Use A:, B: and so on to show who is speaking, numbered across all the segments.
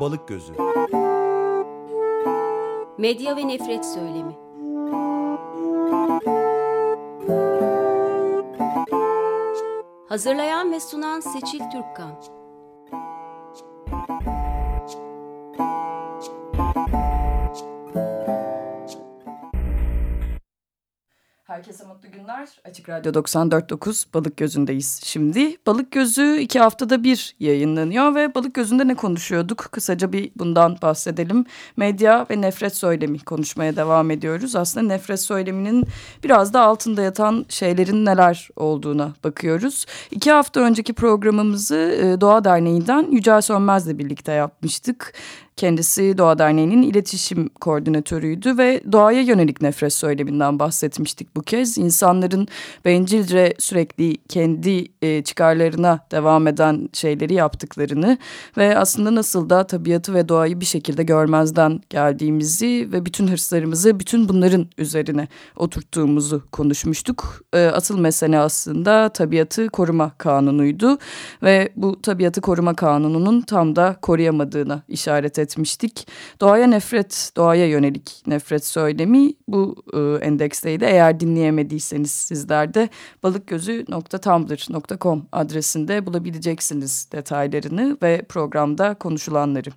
A: Balık Gözü.
B: Medya ve Nefret Söylemi. Hazırlayan ve sunan Seçil Türkkan
C: Herkese mutlu günler. Açık Radyo 94.9 Balık Gözü'ndeyiz şimdi. Balık Gözü iki haftada bir yayınlanıyor ve Balık Gözü'nde ne konuşuyorduk? Kısaca bir bundan bahsedelim. Medya ve nefret söylemi konuşmaya devam ediyoruz. Aslında nefret söyleminin biraz da altında yatan şeylerin neler olduğuna bakıyoruz. İki hafta önceki programımızı e, Doğa Derneği'nden Yücel Sönmez'le birlikte yapmıştık. Kendisi Doğa Derneği'nin iletişim koordinatörüydü ve doğaya yönelik nefret söyleminden bahsetmiştik bu kez. İnsanların bencilce sürekli kendi e, çıkarlarına devam eden şeyleri yaptıklarını ve aslında nasıl da tabiatı ve doğayı bir şekilde görmezden geldiğimizi ve bütün hırslarımızı bütün bunların üzerine oturttuğumuzu konuşmuştuk. E, asıl mesele aslında tabiatı koruma kanunuydu ve bu tabiatı koruma kanununun tam da koruyamadığına işaret etmiştik. Doğaya nefret, doğaya yönelik nefret söylemi bu e, endeksteydi. Eğer dinleyemediyseniz sizler de balıkgözü.tumblr.com adresinde bulabileceksiniz detaylarını ve programda konuşulanları.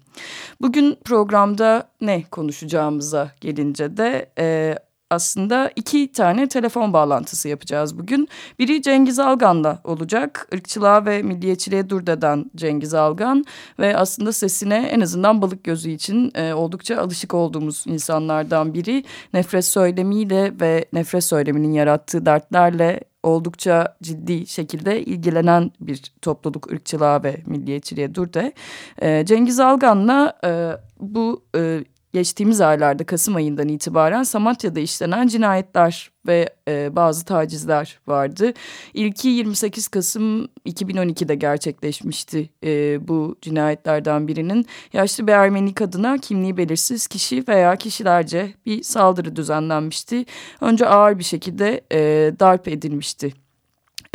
C: Bugün programda ne konuşacağımıza gelince de e, aslında iki tane telefon bağlantısı yapacağız bugün. Biri Cengiz Algan'la olacak. Irkçılığa ve milliyetçiliğe dur deden Cengiz Algan ve aslında sesine en azından balık gözü için e, oldukça alışık olduğumuz insanlardan biri. Nefret söylemiyle ve nefret söyleminin yarattığı dertlerle oldukça ciddi şekilde ilgilenen bir topluluk ırkçılığa ve milliyetçiliğe dur de. E, Cengiz Algan'la e, bu e, geçtiğimiz aylarda Kasım ayından itibaren Samatya'da işlenen cinayetler ve e, bazı tacizler vardı. İlki 28 Kasım 2012'de gerçekleşmişti e, bu cinayetlerden birinin. Yaşlı bir Ermeni kadına kimliği belirsiz kişi veya kişilerce bir saldırı düzenlenmişti. Önce ağır bir şekilde e, darp edilmişti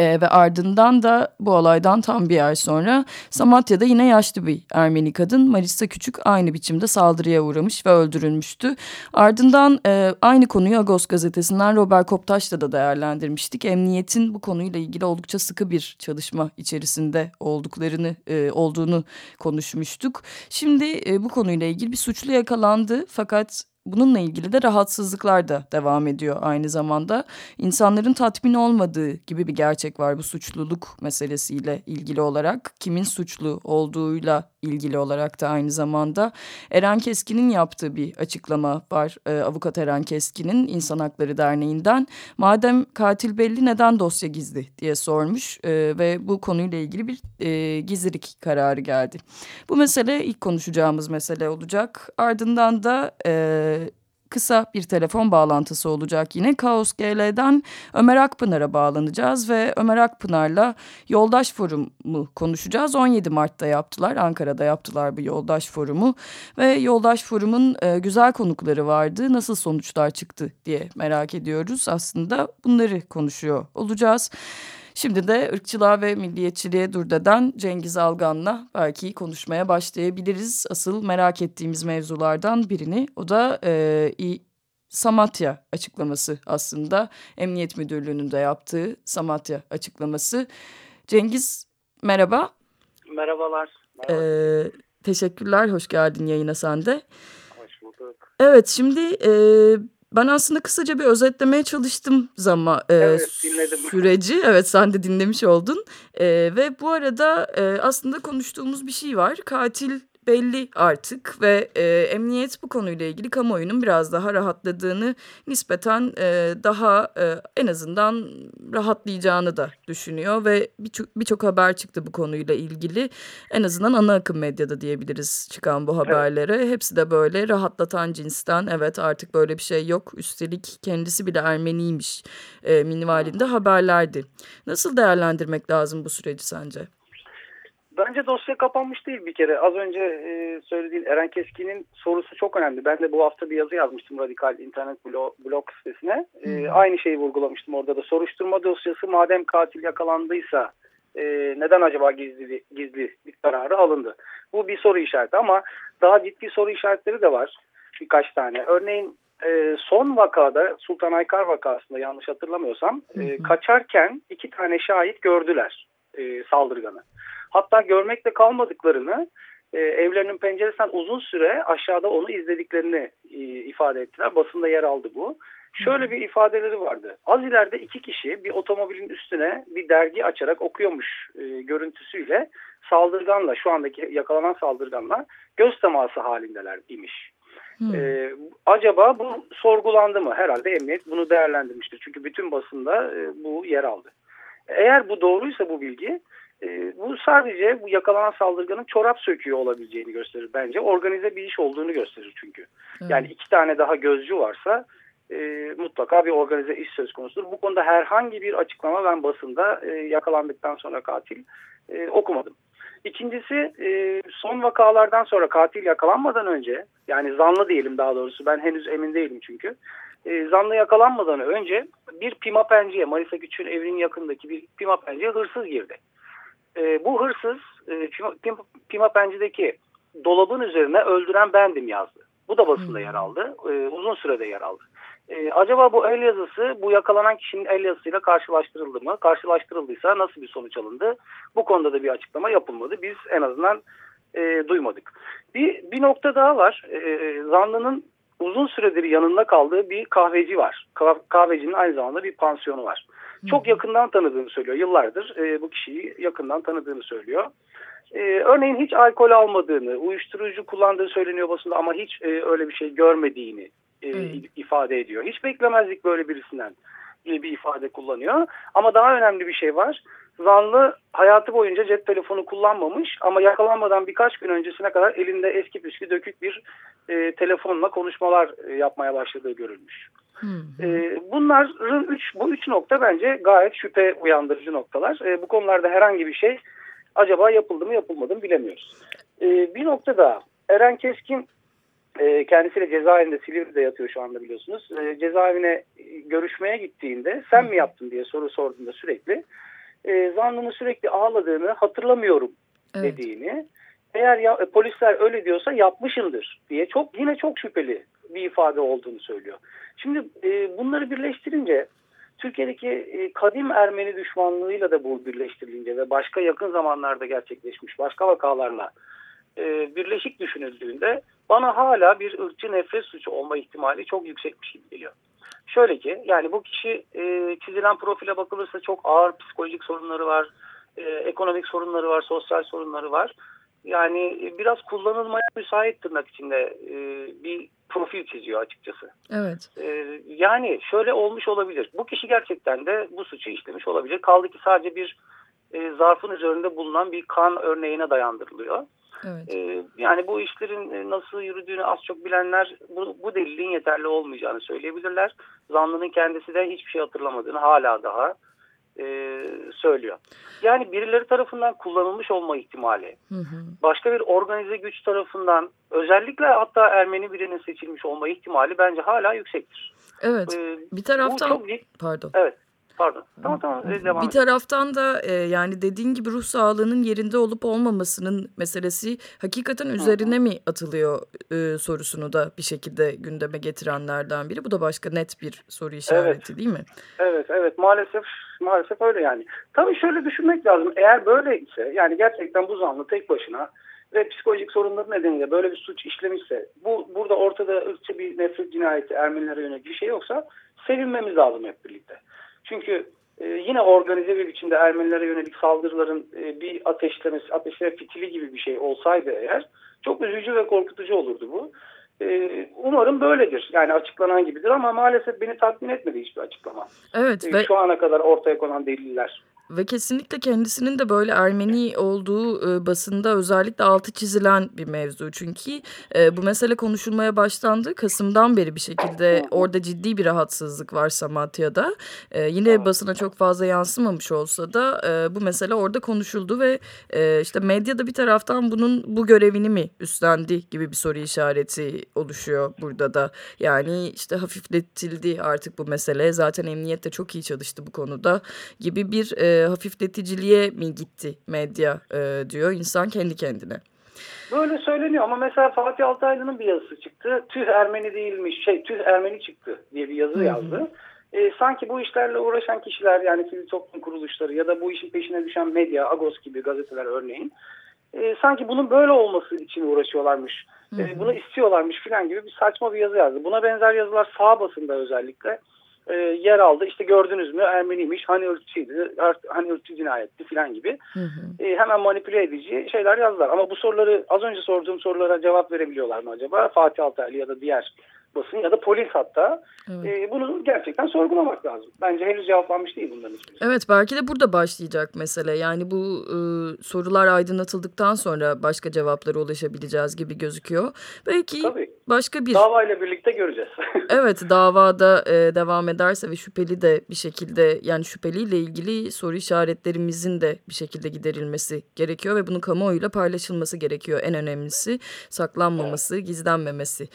C: e, ve ardından da bu olaydan tam bir ay sonra Samatya'da yine yaşlı bir Ermeni kadın Marisa Küçük aynı biçimde saldırıya uğramış ve öldürülmüştü. Ardından e, aynı konuyu Agos gazetesinden Robert Koptaş'la da değerlendirmiştik. Emniyetin bu konuyla ilgili oldukça sıkı bir çalışma içerisinde olduklarını e, olduğunu konuşmuştuk. Şimdi e, bu konuyla ilgili bir suçlu yakalandı fakat Bununla ilgili de rahatsızlıklar da devam ediyor aynı zamanda. İnsanların tatmin olmadığı gibi bir gerçek var bu suçluluk meselesiyle ilgili olarak. Kimin suçlu olduğuyla ilgili olarak da aynı zamanda Eren Keskin'in yaptığı bir açıklama var. Ee, Avukat Eren Keskin'in İnsan Hakları Derneği'nden. Madem katil belli neden dosya gizli diye sormuş ee, ve bu konuyla ilgili bir e, gizlilik kararı geldi. Bu mesele ilk konuşacağımız mesele olacak. Ardından da... E, kısa bir telefon bağlantısı olacak yine. Kaos GL'den Ömer Akpınar'a bağlanacağız ve Ömer Akpınar'la Yoldaş Forumu konuşacağız. 17 Mart'ta yaptılar, Ankara'da yaptılar bu Yoldaş Forumu ve Yoldaş Forum'un e, güzel konukları vardı. Nasıl sonuçlar çıktı diye merak ediyoruz. Aslında bunları konuşuyor olacağız. Şimdi de ırkçılığa ve milliyetçiliğe dur deden Cengiz Algan'la belki konuşmaya başlayabiliriz. Asıl merak ettiğimiz mevzulardan birini o da e, Samatya açıklaması aslında. Emniyet Müdürlüğü'nün de yaptığı Samatya açıklaması. Cengiz merhaba.
D: Merhabalar. Merhaba.
C: Ee, teşekkürler, hoş geldin yayına sen de.
D: Hoş bulduk.
C: Evet, şimdi e, ben aslında kısaca bir özetlemeye çalıştım zaman e,
D: evet,
C: süreci. Evet sen de dinlemiş oldun. E, ve bu arada e, aslında konuştuğumuz bir şey var. Katil belli artık ve e, emniyet bu konuyla ilgili kamuoyunun biraz daha rahatladığını nispeten e, daha e, en azından rahatlayacağını da düşünüyor ve birçok bir haber çıktı bu konuyla ilgili. En azından ana akım medyada diyebiliriz çıkan bu haberlere. Evet. hepsi de böyle rahatlatan cinsten. Evet artık böyle bir şey yok. Üstelik kendisi bile Ermeniymiş e, minvalinde haberlerdi. Nasıl değerlendirmek lazım bu süreci sence?
D: Bence dosya kapanmış değil bir kere. Az önce e, söylediğin Eren Keskin'in sorusu çok önemli. Ben de bu hafta bir yazı yazmıştım Radikal internet blog, blog sitesine. E, aynı şeyi vurgulamıştım orada da. Soruşturma dosyası madem katil yakalandıysa e, neden acaba gizli, gizli bir kararı alındı? Bu bir soru işareti ama daha ciddi soru işaretleri de var birkaç tane. Örneğin e, son vakada Sultan Aykar vakasında yanlış hatırlamıyorsam e, kaçarken iki tane şahit gördüler e, saldırganı. Hatta görmekle kalmadıklarını e, evlerinin penceresinden uzun süre aşağıda onu izlediklerini e, ifade ettiler. Basında yer aldı bu. Şöyle bir ifadeleri vardı. Az ileride iki kişi bir otomobilin üstüne bir dergi açarak okuyormuş e, görüntüsüyle saldırganla şu andaki yakalanan saldırganla göz teması halindeler imiş. Hmm. Ee, acaba bu sorgulandı mı? Herhalde emniyet bunu değerlendirmiştir. Çünkü bütün basında e, bu yer aldı. Eğer bu doğruysa bu bilgi e, bu sadece bu yakalanan saldırganın çorap söküyor olabileceğini gösterir bence. Organize bir iş olduğunu gösterir çünkü. Hmm. Yani iki tane daha gözcü varsa e, mutlaka bir organize iş söz konusudur. Bu konuda herhangi bir açıklama ben basında e, yakalandıktan sonra katil e, okumadım. İkincisi e, son vakalardan sonra katil yakalanmadan önce yani zanlı diyelim daha doğrusu ben henüz emin değilim çünkü. E, zanlı yakalanmadan önce bir pimapenciye Marisa Güç'ün evinin yakındaki bir pimapenciye hırsız girdi. E, bu hırsız e, pimapencedeki dolabın üzerine öldüren bendim yazdı. Bu da basında yer aldı. E, uzun sürede yer aldı. E, acaba bu el yazısı bu yakalanan kişinin el yazısıyla karşılaştırıldı mı? Karşılaştırıldıysa nasıl bir sonuç alındı? Bu konuda da bir açıklama yapılmadı. Biz en azından e, duymadık. Bir, bir nokta daha var. E, zanlının uzun süredir yanında kaldığı bir kahveci var. Kahvecinin aynı zamanda bir pansiyonu var. Çok yakından tanıdığını söylüyor. Yıllardır e, bu kişiyi yakından tanıdığını söylüyor. E, örneğin hiç alkol almadığını, uyuşturucu kullandığı söyleniyor basında ama hiç e, öyle bir şey görmediğini e, ifade ediyor. Hiç beklemezdik böyle birisinden bir ifade kullanıyor. Ama daha önemli bir şey var. Zanlı hayatı boyunca cep telefonu kullanmamış ama yakalanmadan birkaç gün öncesine kadar elinde eski püskü dökük bir e, telefonla konuşmalar e, yapmaya başladığı görülmüş. Hmm. E, bunların üç, bu üç nokta bence gayet şüphe uyandırıcı noktalar. E, bu konularda herhangi bir şey acaba yapıldı mı yapılmadı mı bilemiyoruz. E, bir nokta daha. Eren Keskin e, kendisiyle cezaevinde Silivri'de yatıyor şu anda biliyorsunuz. E, cezaevine görüşmeye gittiğinde sen mi yaptın diye soru sorduğunda sürekli e, zanlının sürekli ağladığını hatırlamıyorum evet. dediğini eğer ya, e, polisler öyle diyorsa yapmışımdır diye çok yine çok şüpheli bir ifade olduğunu söylüyor. Şimdi e, bunları birleştirince Türkiye'deki e, kadim Ermeni düşmanlığıyla da bu birleştirilince ve başka yakın zamanlarda gerçekleşmiş başka vakalarla e, birleşik düşünüldüğünde bana hala bir ırkçı nefret suçu olma ihtimali çok yüksekmiş gibi geliyor. Şöyle ki yani bu kişi e, çizilen profile bakılırsa çok ağır psikolojik sorunları var, e, ekonomik sorunları var, sosyal sorunları var. Yani biraz kullanılmaya müsait tırnak içinde e, bir profil çiziyor açıkçası.
C: Evet.
D: E, yani şöyle olmuş olabilir. Bu kişi gerçekten de bu suçu işlemiş olabilir. Kaldı ki sadece bir e, zarfın üzerinde bulunan bir kan örneğine dayandırılıyor. Evet. E, yani bu işlerin e, nasıl yürüdüğünü az çok bilenler bu, bu delilin yeterli olmayacağını söyleyebilirler. Zanlının kendisi de hiçbir şey hatırlamadığını hala daha e, söylüyor. Yani birileri tarafından kullanılmış olma ihtimali, hı hı. başka bir organize güç tarafından özellikle hatta Ermeni birinin seçilmiş olma ihtimali bence hala yüksektir.
C: Evet. Ee, bir taraftan çok, pardon.
D: Evet. Pardon. Tamam tamam.
C: Devam bir taraftan da e, yani dediğin gibi ruh sağlığının yerinde olup olmamasının meselesi hakikaten üzerine mi atılıyor e, sorusunu da bir şekilde gündeme getirenlerden biri. Bu da başka net bir soru işareti
D: evet.
C: değil mi?
D: Evet evet maalesef maalesef öyle yani. Tabii şöyle düşünmek lazım. Eğer böyle ise yani gerçekten bu zanlı tek başına ve psikolojik sorunları nedeniyle böyle bir suç işlemişse bu burada ortada ırkçı bir nefret cinayeti Ermenilere yönelik bir şey yoksa sevinmemiz lazım hep birlikte. Çünkü e, yine organize bir biçimde Ermenilere yönelik saldırıların e, bir ateşlemesi, ateşleme fitili gibi bir şey olsaydı eğer çok üzücü ve korkutucu olurdu bu. E, umarım böyledir. Yani açıklanan gibidir ama maalesef beni tatmin etmedi hiçbir açıklama.
C: Evet.
D: E, ve... Şu ana kadar ortaya konan deliller.
C: Ve kesinlikle kendisinin de böyle Ermeni olduğu e, basında özellikle altı çizilen bir mevzu. Çünkü e, bu mesele konuşulmaya başlandı. Kasım'dan beri bir şekilde orada ciddi bir rahatsızlık var Samatya'da. E, yine basına çok fazla yansımamış olsa da e, bu mesele orada konuşuldu ve e, işte medyada bir taraftan bunun bu görevini mi üstlendi gibi bir soru işareti oluşuyor burada da. Yani işte hafifletildi artık bu mesele. Zaten emniyet de çok iyi çalıştı bu konuda gibi bir... E, e, hafifleticiliğe mi gitti medya e, diyor insan kendi kendine.
D: Böyle söyleniyor ama mesela Fatih Altaylı'nın bir yazısı çıktı. Tüh Ermeni değilmiş, şey Tüh Ermeni çıktı diye bir yazı yazdı. E, sanki bu işlerle uğraşan kişiler yani sivil toplum kuruluşları ya da bu işin peşine düşen medya, Agos gibi gazeteler örneğin e, sanki bunun böyle olması için uğraşıyorlarmış. E, bunu istiyorlarmış falan gibi bir saçma bir yazı yazdı. Buna benzer yazılar sağ basında özellikle e, yer aldı. İşte gördünüz mü Ermeniymiş, hani ırkçıydı, hani ırkçı cinayetti falan gibi. Hı hı. E, hemen manipüle edici şeyler yazdılar. Ama bu soruları az önce sorduğum sorulara cevap verebiliyorlar mı acaba? Fatih Altaylı ya da diğer basın ya da polis hatta evet. e, bunu gerçekten sorgulamak lazım. Bence henüz cevaplanmış değil bunların hiçbirisi.
C: Evet belki de burada başlayacak mesele. Yani bu e, sorular aydınlatıldıktan sonra başka cevaplara ulaşabileceğiz gibi gözüküyor. Belki Tabii. başka bir...
D: Davayla birlikte göreceğiz.
C: evet davada e, devam ederse ve şüpheli de bir şekilde yani şüpheliyle ilgili soru işaretlerimizin de bir şekilde giderilmesi gerekiyor ve bunun kamuoyuyla paylaşılması gerekiyor. En önemlisi saklanmaması, evet. gizlenmemesi.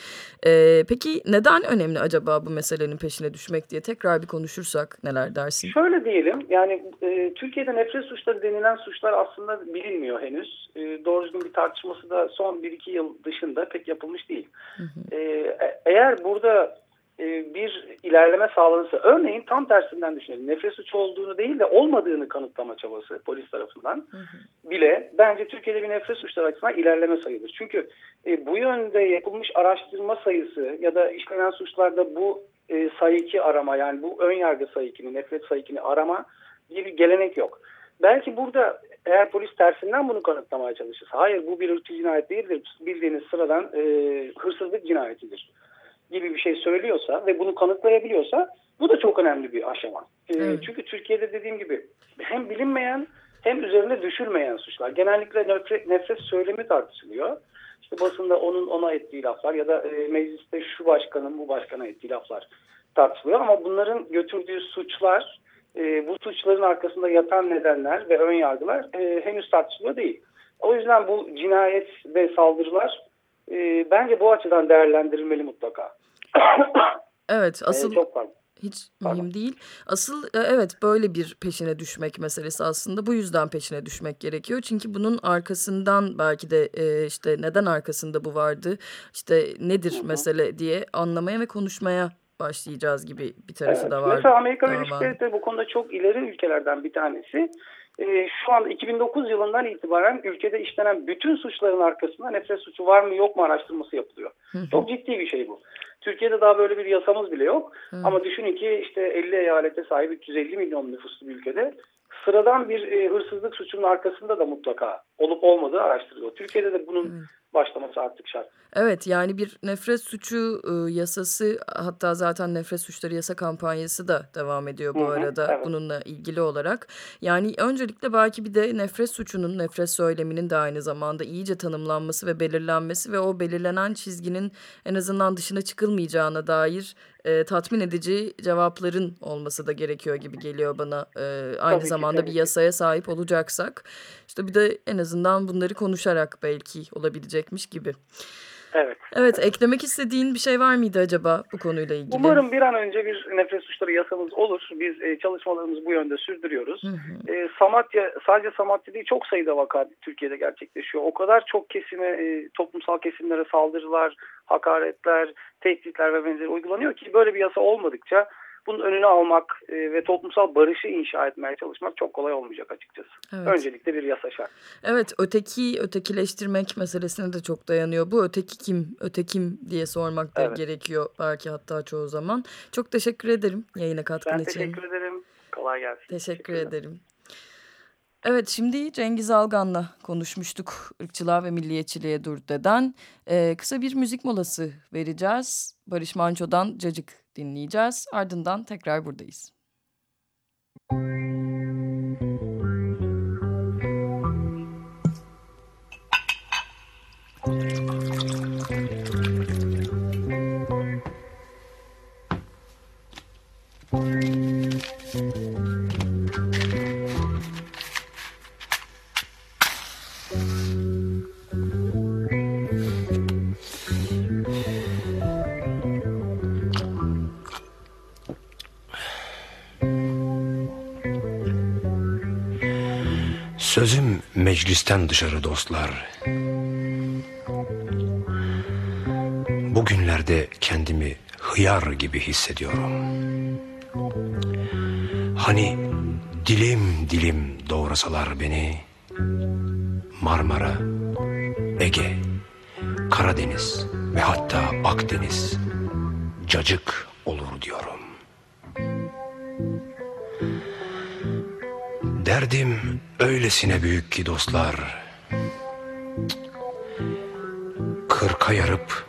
C: E, peki Peki neden önemli acaba bu meselenin peşine düşmek diye tekrar bir konuşursak neler dersin?
D: Şöyle diyelim yani e, Türkiye'de nefret suçları denilen suçlar aslında bilinmiyor henüz. E, doğru düzgün bir tartışması da son 1-2 yıl dışında pek yapılmış değil. Hı hı. E, e eğer burada bir ilerleme sağlanırsa örneğin tam tersinden düşünelim. Nefret suçu olduğunu değil de olmadığını kanıtlama çabası polis tarafından hı hı. bile bence Türkiye'de bir nefret suçları açısından ilerleme sayılır. Çünkü e, bu yönde yapılmış araştırma sayısı ya da işlenen suçlarda bu e, sayıki arama yani bu ön yargı sayıkini, nefret sayıkini arama gibi bir gelenek yok. Belki burada eğer polis tersinden bunu kanıtlamaya çalışırsa hayır bu bir ırkçı cinayet değildir bildiğiniz sıradan e, hırsızlık cinayetidir gibi bir şey söylüyorsa ve bunu kanıtlayabiliyorsa bu da çok önemli bir aşama. Evet. Çünkü Türkiye'de dediğim gibi hem bilinmeyen hem üzerine düşülmeyen suçlar. Genellikle nefret, nefret söylemi tartışılıyor. İşte basında onun ona ettiği laflar ya da e, mecliste şu başkanın bu başkana ettiği laflar tartışılıyor. Ama bunların götürdüğü suçlar, e, bu suçların arkasında yatan nedenler ve ön yargılar e, henüz tartışılıyor değil. O yüzden bu cinayet ve saldırılar e, bence bu açıdan değerlendirilmeli mutlaka.
C: evet asıl... E, çok pardon hiç Pardon. mühim değil. Asıl e, evet böyle bir peşine düşmek meselesi aslında bu yüzden peşine düşmek gerekiyor. Çünkü bunun arkasından belki de e, işte neden arkasında bu vardı işte nedir Hı -hı. mesele diye anlamaya ve konuşmaya başlayacağız gibi bir tarafı evet. da var.
D: Mesela Amerika Birleşik Devletleri bu konuda çok ileri ülkelerden bir tanesi. Ee, şu anda 2009 yılından itibaren ülkede işlenen bütün suçların arkasında nefret suçu var mı yok mu araştırması yapılıyor. Hı hı. Çok ciddi bir şey bu. Türkiye'de daha böyle bir yasamız bile yok. Hı. Ama düşünün ki işte 50 eyalete sahip 350 milyon nüfuslu bir ülkede sıradan bir e, hırsızlık suçunun arkasında da mutlaka olup olmadığı araştırılıyor. Türkiye'de de bunun başlaması artık şart.
C: Evet yani bir nefret suçu e, yasası hatta zaten nefret suçları yasa kampanyası da devam ediyor bu Hı -hı, arada evet. bununla ilgili olarak. Yani öncelikle belki bir de nefret suçunun, nefret söyleminin de aynı zamanda iyice tanımlanması ve belirlenmesi ve o belirlenen çizginin en azından dışına çıkılmayacağına dair e, tatmin edici cevapların olması da gerekiyor gibi geliyor bana. E, aynı tabii zamanda ki, bir yasaya sahip olacaksak. işte bir de en azından bunları konuşarak belki olabilecekmiş gibi.
D: Evet.
C: Evet, eklemek istediğin bir şey var mıydı acaba bu konuyla ilgili?
D: Umarım bir an önce bir nefret suçları yasamız olur. Biz e, çalışmalarımızı bu yönde sürdürüyoruz. Hı hı. E, Samatya, sadece Samatya değil çok sayıda vaka Türkiye'de gerçekleşiyor. O kadar çok kesime, e, toplumsal kesimlere saldırılar, hakaretler, tehditler ve benzeri uygulanıyor ki böyle bir yasa olmadıkça bunun önünü almak e, ve toplumsal barışı inşa etmeye çalışmak çok kolay olmayacak açıkçası. Evet. Öncelikle bir yasa şart.
C: Evet öteki ötekileştirmek meselesine de çok dayanıyor. Bu öteki kim, ötekim diye sormak da evet. gerekiyor belki hatta çoğu zaman. Çok teşekkür ederim yayına katkın
D: için. Ben teşekkür ederim. Kolay gelsin.
C: Teşekkür ederim. Evet şimdi Cengiz Algan'la konuşmuştuk ırkçılığa ve milliyetçiliğe dur deden. Ee, kısa bir müzik molası vereceğiz. Barış Manço'dan Cacık dinleyeceğiz. Ardından tekrar buradayız.
A: Meclisten dışarı dostlar. Bugünlerde kendimi hıyar gibi hissediyorum. Hani dilim dilim doğrasalar beni Marmara, Ege, Karadeniz ve hatta Akdeniz cacık Derdim öylesine büyük ki dostlar. Kırka yarıp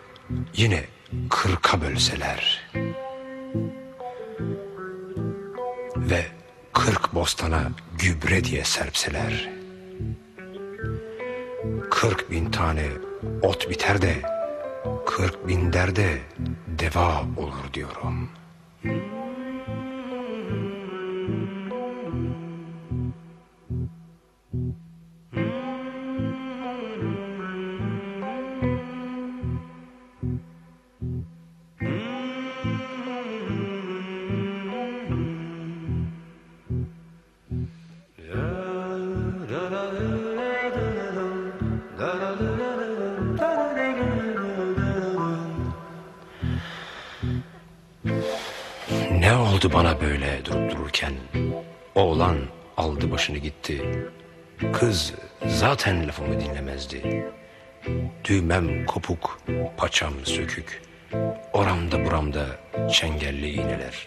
A: yine kırka bölseler. Ve kırk bostana gübre diye serpseler. Kırk bin tane ot biter de kırk bin derde deva olur diyorum.'' Ne oldu bana böyle durup dururken? Oğlan aldı başını gitti. Kız zaten lafımı dinlemezdi. Düğmem kopuk, paçam sökük. Oramda buramda çengelli iğneler.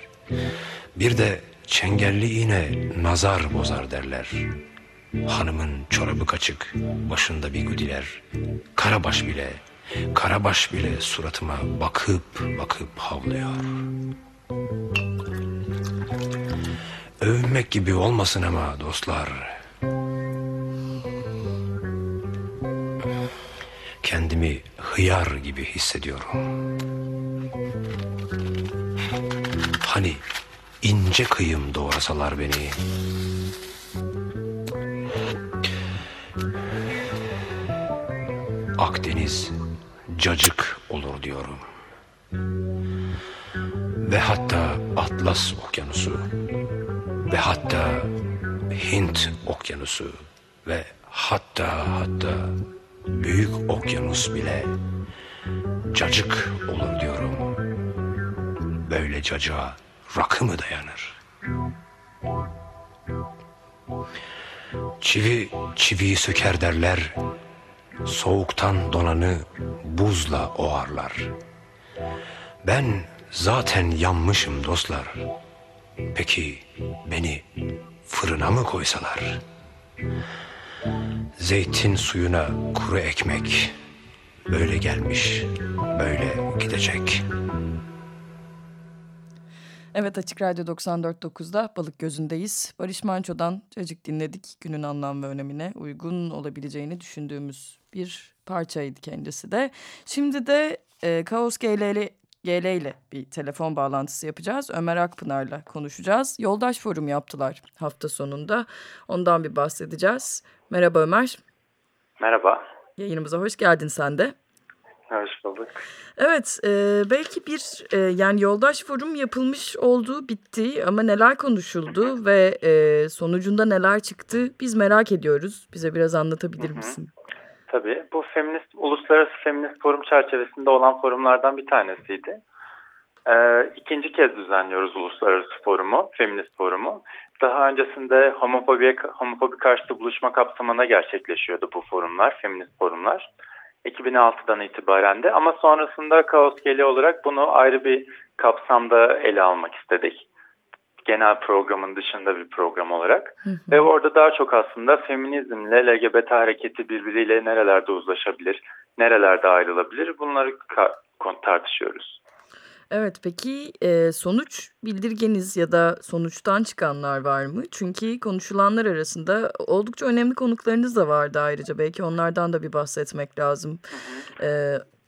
A: Bir de çengelli iğne nazar bozar derler. Hanımın çorabı kaçık, başında bir güdiler. Karabaş bile, karabaş bile suratıma bakıp bakıp havlıyor. Övünmek gibi olmasın ama dostlar. Kendimi hıyar gibi hissediyorum. Hani ince kıyım doğrasalar beni. Akdeniz cacık olur diyorum. Ve hatta Atlas Okyanusu ve hatta Hint Okyanusu ve hatta hatta Büyük Okyanus bile cacık olur diyorum. Böyle cacığa rakı mı dayanır? Çivi çiviyi söker derler, soğuktan donanı buzla oğarlar. Ben zaten yanmışım dostlar. Peki beni fırına mı koysalar? Zeytin suyuna kuru ekmek böyle gelmiş, böyle gidecek.
C: Evet Açık Radyo 94.9'da Balık Gözü'ndeyiz. Barış Manço'dan Cacık dinledik. Günün anlam ve önemine uygun olabileceğini düşündüğümüz bir parçaydı kendisi de. Şimdi de e, Kaos GL'li GL ile bir telefon bağlantısı yapacağız. Ömer Akpınar'la konuşacağız. Yoldaş forum yaptılar hafta sonunda. Ondan bir bahsedeceğiz. Merhaba Ömer.
E: Merhaba.
C: Yayınımıza hoş geldin sen de.
E: Hoş bulduk.
C: Evet, e, belki bir e, yani yoldaş forum yapılmış oldu, bitti ama neler konuşuldu ve e, sonucunda neler çıktı biz merak ediyoruz. Bize biraz anlatabilir misin?
E: Tabii. Bu feminist uluslararası feminist forum çerçevesinde olan forumlardan bir tanesiydi. Ee, ikinci kez düzenliyoruz uluslararası forumu, feminist forumu. Daha öncesinde homofobi, homofobi karşıtı buluşma kapsamında gerçekleşiyordu bu forumlar, feminist forumlar. 2006'dan itibaren de ama sonrasında Kaos Geli olarak bunu ayrı bir kapsamda ele almak istedik. Genel programın dışında bir program olarak. Hı hı. Ve orada daha çok aslında feminizmle LGBT hareketi birbiriyle nerelerde uzlaşabilir, nerelerde ayrılabilir bunları tartışıyoruz.
C: Evet peki e, sonuç bildirgeniz ya da sonuçtan çıkanlar var mı? Çünkü konuşulanlar arasında oldukça önemli konuklarınız da vardı ayrıca. Belki onlardan da bir bahsetmek lazım. E,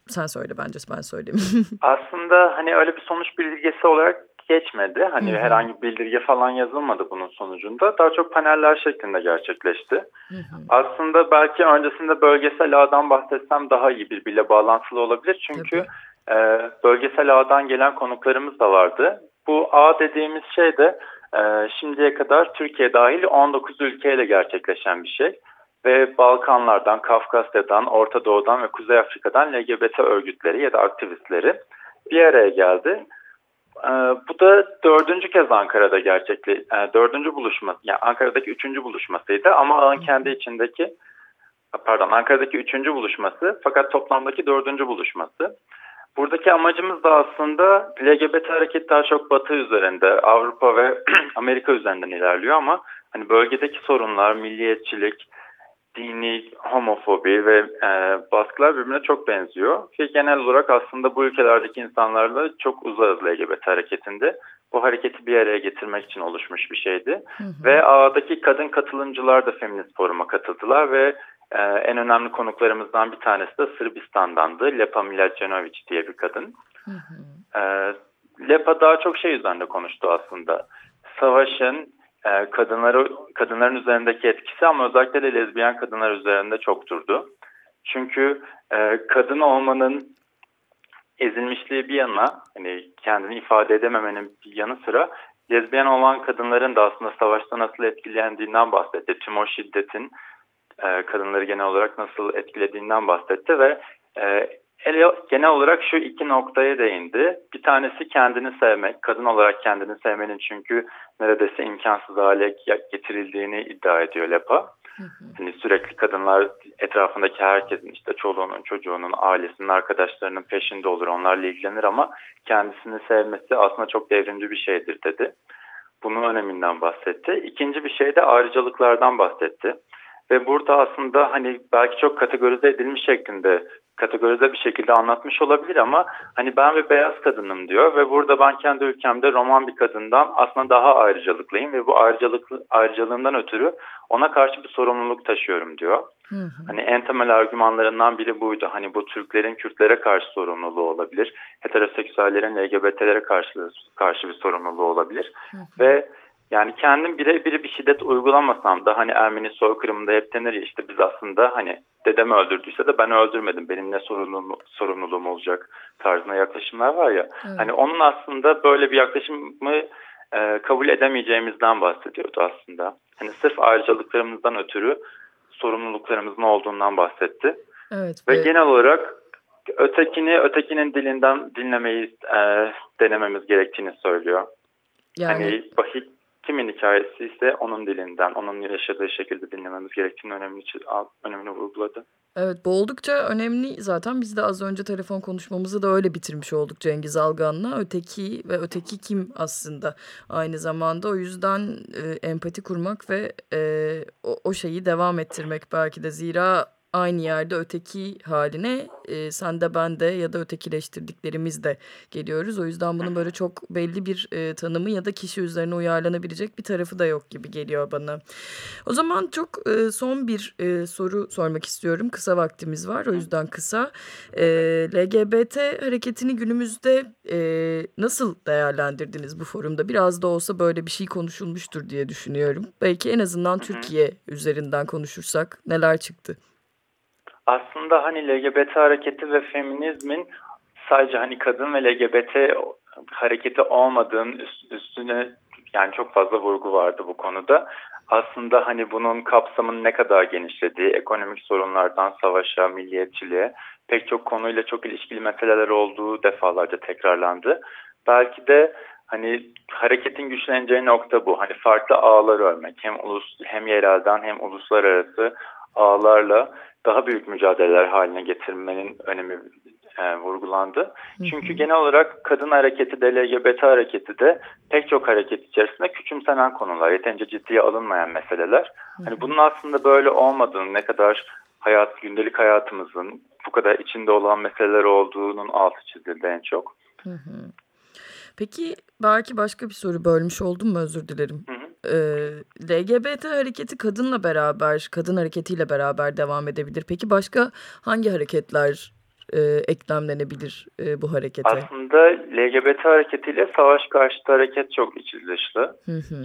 C: sen söyle bence ben söyleyeyim.
E: Aslında hani öyle bir sonuç bildirgesi olarak geçmedi. Hani Hı -hı. herhangi bir bildirge falan yazılmadı bunun sonucunda. Daha çok paneller şeklinde gerçekleşti. Hı -hı. Aslında belki öncesinde bölgesel ağdan bahsetsem daha iyi birbiriyle bağlantılı olabilir. Çünkü... Tabii e, bölgesel ağdan gelen konuklarımız da vardı. Bu ağ dediğimiz şey de e, şimdiye kadar Türkiye dahil 19 ülkeyle gerçekleşen bir şey. Ve Balkanlardan, Kafkasya'dan, Orta Doğu'dan ve Kuzey Afrika'dan LGBT örgütleri ya da aktivistleri bir araya geldi. Bu da dördüncü kez Ankara'da gerçekli, e, dördüncü buluşma, yani Ankara'daki üçüncü buluşmasıydı ama ağın kendi içindeki, pardon Ankara'daki üçüncü buluşması fakat toplamdaki dördüncü buluşması. Buradaki amacımız da aslında LGBT hareket daha çok Batı üzerinde, Avrupa ve Amerika üzerinden ilerliyor ama hani bölgedeki sorunlar, milliyetçilik, dini homofobi ve e, baskılar birbirine çok benziyor. Ve genel olarak aslında bu ülkelerdeki insanlarla çok uzağız LGBT hareketinde. Bu hareketi bir araya getirmek için oluşmuş bir şeydi. Hı hı. Ve ağdaki kadın katılımcılar da Feminist Forum'a katıldılar ve ee, en önemli konuklarımızdan bir tanesi de Sırbistan'dandı. Lepa Milacenovic diye bir kadın. Hı hı. Ee, Lepa daha çok şey üzerinde konuştu aslında. Savaşın e, kadınları kadınların üzerindeki etkisi ama özellikle de lezbiyen kadınlar üzerinde çok durdu. Çünkü e, kadın olmanın ezilmişliği bir yana hani kendini ifade edememenin bir yanı sıra lezbiyen olan kadınların da aslında savaşta nasıl etkilendiğinden bahsetti. Tüm o şiddetin e, kadınları genel olarak nasıl etkilediğinden bahsetti ve e, genel olarak şu iki noktaya değindi. Bir tanesi kendini sevmek, kadın olarak kendini sevmenin çünkü neredeyse imkansız hale getirildiğini iddia ediyor Lepa. Hani sürekli kadınlar etrafındaki herkesin işte çoluğunun, çocuğunun, ailesinin, arkadaşlarının peşinde olur, onlarla ilgilenir ama kendisini sevmesi aslında çok devrimci bir şeydir dedi. Bunun öneminden bahsetti. İkinci bir şey de ayrıcalıklardan bahsetti. Ve burada aslında hani belki çok kategorize edilmiş şeklinde kategorize bir şekilde anlatmış olabilir ama hani ben bir beyaz kadınım diyor ve burada ben kendi ülkemde roman bir kadından aslında daha ayrıcalıklıyım ve bu ayrıcalık ayrıcalığından ötürü ona karşı bir sorumluluk taşıyorum diyor. Hı hı. Hani en temel argümanlarından biri buydu. Hani bu Türklerin Kürtlere karşı sorumluluğu olabilir. Heteroseksüellerin LGBT'lere karşı karşı bir sorumluluğu olabilir. Hı hı. Ve yani kendim birebir bir şiddet uygulamasam da hani Ermeni soykırımında hep denir ya işte biz aslında hani dedem öldürdüyse de ben öldürmedim benim ne sorumluluğum, sorumluluğum olacak tarzına yaklaşımlar var ya. Evet. Hani onun aslında böyle bir yaklaşımı e, kabul edemeyeceğimizden bahsediyordu aslında. Hani sırf ayrıcalıklarımızdan ötürü sorumluluklarımızın olduğundan bahsetti. Evet, ve, ve genel olarak ötekini ötekinin dilinden dinlemeyi e, denememiz gerektiğini söylüyor. Yani hani bahit kimin hikayesi ise onun dilinden, onun yaşadığı şekilde dinlememiz gerektiğini önemli, önemli vurguladı.
C: Evet bu oldukça önemli zaten biz de az önce telefon konuşmamızı da öyle bitirmiş olduk Cengiz Algan'la. Öteki ve öteki kim aslında aynı zamanda o yüzden e, empati kurmak ve e, o, o şeyi devam ettirmek belki de zira aynı yerde öteki haline e, sen de ben de ya da ötekileştirdiklerimiz de geliyoruz. O yüzden bunun böyle çok belli bir e, tanımı ya da kişi üzerine uyarlanabilecek bir tarafı da yok gibi geliyor bana. O zaman çok e, son bir e, soru sormak istiyorum. Kısa vaktimiz var o yüzden kısa. E, LGBT hareketini günümüzde e, nasıl değerlendirdiniz bu forumda? Biraz da olsa böyle bir şey konuşulmuştur diye düşünüyorum. Belki en azından Türkiye üzerinden konuşursak neler çıktı?
E: Aslında hani LGBT hareketi ve feminizmin sadece hani kadın ve LGBT hareketi olmadığının üstüne yani çok fazla vurgu vardı bu konuda. Aslında hani bunun kapsamının ne kadar genişlediği, ekonomik sorunlardan savaşa, milliyetçiliğe pek çok konuyla çok ilişkili meseleler olduğu defalarca tekrarlandı. Belki de hani hareketin güçleneceği nokta bu. Hani farklı ağlar örmek hem ulus hem yerelden hem uluslararası ağlarla daha büyük mücadeleler haline getirmenin önemi e, vurgulandı. Çünkü genel olarak kadın hareketi de LGBT hareketi de pek çok hareket içerisinde küçümsenen konular, yeterince ciddiye alınmayan meseleler. Hani bunun aslında böyle olmadığını, ne kadar hayat, gündelik hayatımızın bu kadar içinde olan meseleler olduğunun altı çizildi en çok. Hı hı.
C: Peki belki başka bir soru bölmüş oldum mu özür dilerim. Ee, LGBT hareketi kadınla beraber, kadın hareketiyle beraber devam edebilir. Peki başka hangi hareketler e, eklemlenebilir e, bu harekete?
E: Aslında LGBT hareketiyle savaş karşıtı hareket çok içi dışlı.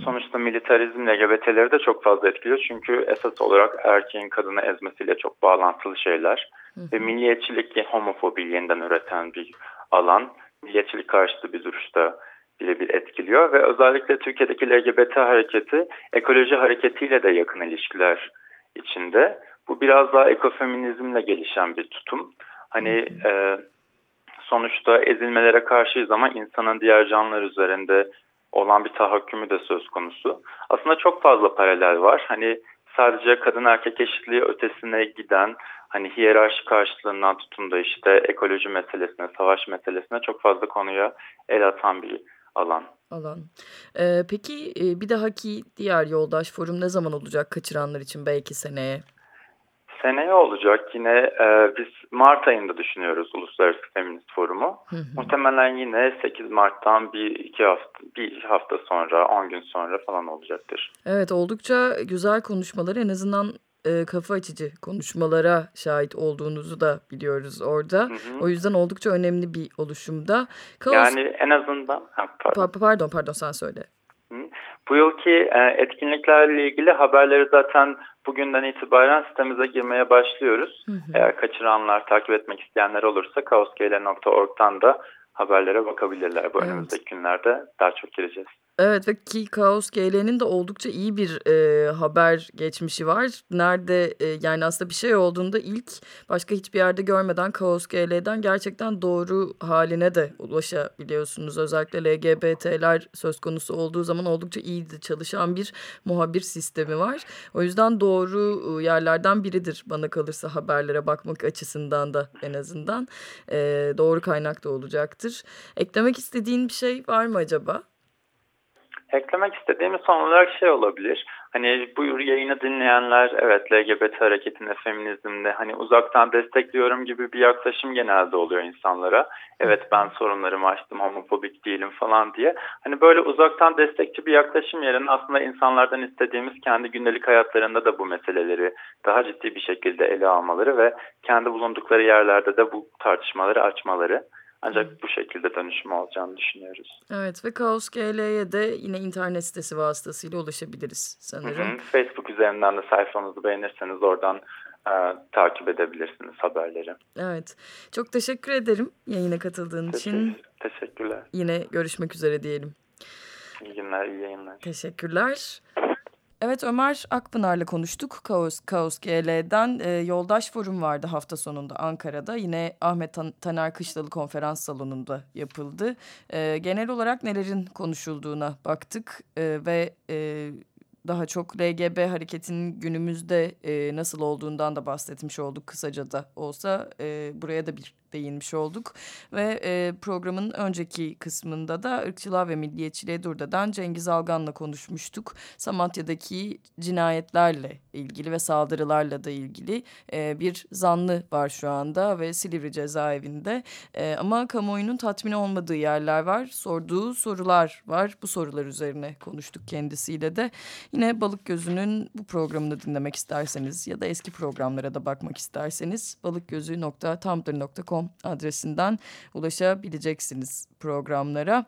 E: Sonuçta militarizm LGBT'leri de çok fazla etkiliyor. Çünkü esas olarak erkeğin kadını ezmesiyle çok bağlantılı şeyler. Hı hı. Ve milliyetçilik homofobi yeniden üreten bir alan milliyetçilik karşıtı bir duruşta birebir etkiliyor ve özellikle Türkiye'deki LGBT hareketi ekoloji hareketiyle de yakın ilişkiler içinde. Bu biraz daha ekofeminizmle gelişen bir tutum. Hani e, sonuçta ezilmelere karşıyız ama insanın diğer canlılar üzerinde olan bir tahakkümü de söz konusu. Aslında çok fazla paralel var. Hani sadece kadın erkek eşitliği ötesine giden hani hiyerarşi karşılığından tutun da işte ekoloji meselesine, savaş meselesine çok fazla konuya el atan bir alan.
C: Alan. Ee, peki e, bir dahaki diğer yoldaş forum ne zaman olacak kaçıranlar için belki seneye?
E: Seneye olacak yine e, biz Mart ayında düşünüyoruz Uluslararası Feminist Forumu.
C: Hı hı.
E: Muhtemelen yine 8 Mart'tan bir iki hafta bir hafta sonra 10 gün sonra falan olacaktır.
C: Evet oldukça güzel konuşmalar en azından e, kafa açıcı konuşmalara şahit olduğunuzu da biliyoruz orada.
E: Hı hı.
C: O yüzden oldukça önemli bir oluşumda. Kaos...
E: Yani en azından ha, pardon.
C: Pa- pardon pardon sen söyle.
E: Hı. Bu yılki e, etkinliklerle ilgili haberleri zaten bugünden itibaren sitemize girmeye başlıyoruz.
C: Hı hı.
E: Eğer kaçıranlar, takip etmek isteyenler olursa kaosgl.org'dan da haberlere bakabilirler. Bu
C: Evet.
E: önümüzdeki günlerde daha çok gireceğiz.
C: Evet ve ki Kaos GL'nin de oldukça iyi bir e, haber geçmişi var. Nerede e, yani aslında bir şey olduğunda ilk başka hiçbir yerde görmeden Kaos GL'den gerçekten doğru haline de ulaşabiliyorsunuz. Özellikle LGBT'ler söz konusu olduğu zaman oldukça iyi çalışan bir muhabir sistemi var. O yüzden doğru e, yerlerden biridir bana kalırsa haberlere bakmak açısından da en azından. E, doğru kaynak da olacaktır. Eklemek istediğin bir şey var mı acaba?
E: Eklemek istediğimiz son olarak şey olabilir. Hani bu yayını dinleyenler evet LGBT hareketinde, feminizmde hani uzaktan destekliyorum gibi bir yaklaşım genelde oluyor insanlara. Evet ben sorunlarımı açtım, homofobik değilim falan diye. Hani böyle uzaktan destekçi bir yaklaşım yerine aslında insanlardan istediğimiz kendi gündelik hayatlarında da bu meseleleri daha ciddi bir şekilde ele almaları ve kendi bulundukları yerlerde de bu tartışmaları açmaları. Ancak bu şekilde dönüşüm olacağını düşünüyoruz.
C: Evet ve Kaos GL'ye de yine internet sitesi vasıtasıyla ulaşabiliriz sanırım.
E: Hı hı. Facebook üzerinden de sayfamızı beğenirseniz oradan e, takip edebilirsiniz haberleri.
C: Evet. Çok teşekkür ederim yayına katıldığın için.
E: Teşekkür, teşekkürler.
C: Yine görüşmek üzere diyelim.
E: İyi günler, iyi yayınlar.
C: Teşekkürler. Evet Ömer Akpınar'la konuştuk. Kaos, Kaos GL'den e, yoldaş forum vardı hafta sonunda Ankara'da. Yine Ahmet Tan Taner Kışlalı konferans salonunda yapıldı. E, genel olarak nelerin konuşulduğuna baktık e, ve e, daha çok LGB hareketinin günümüzde e, nasıl olduğundan da bahsetmiş olduk kısaca da olsa. E, buraya da bir değinmiş olduk. Ve e, programın önceki kısmında da ırkçılığa ve milliyetçiliğe durdadan Cengiz Algan'la konuşmuştuk. Samatya'daki cinayetlerle ilgili ve saldırılarla da ilgili e, bir zanlı var şu anda ve Silivri cezaevinde. E, ama kamuoyunun tatmin olmadığı yerler var. Sorduğu sorular var. Bu sorular üzerine konuştuk kendisiyle de. Yine Balık Gözü'nün bu programını dinlemek isterseniz ya da eski programlara da bakmak isterseniz balıkgözü.tumblr.com adresinden ulaşabileceksiniz programlara.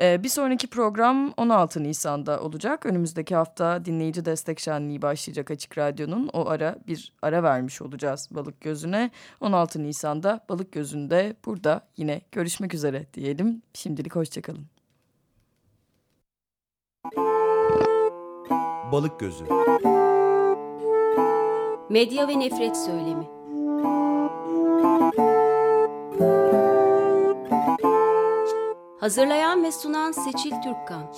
C: Ee, bir sonraki program 16 Nisan'da olacak. Önümüzdeki hafta dinleyici destek şenliği başlayacak Açık Radyo'nun. O ara bir ara vermiş olacağız Balık Gözü'ne. 16 Nisan'da Balık Gözü'nde burada yine görüşmek üzere diyelim. Şimdilik hoşçakalın.
F: Balık Gözü
B: Medya ve nefret söylemi. Hazırlayan ve sunan Seçil Türkkan.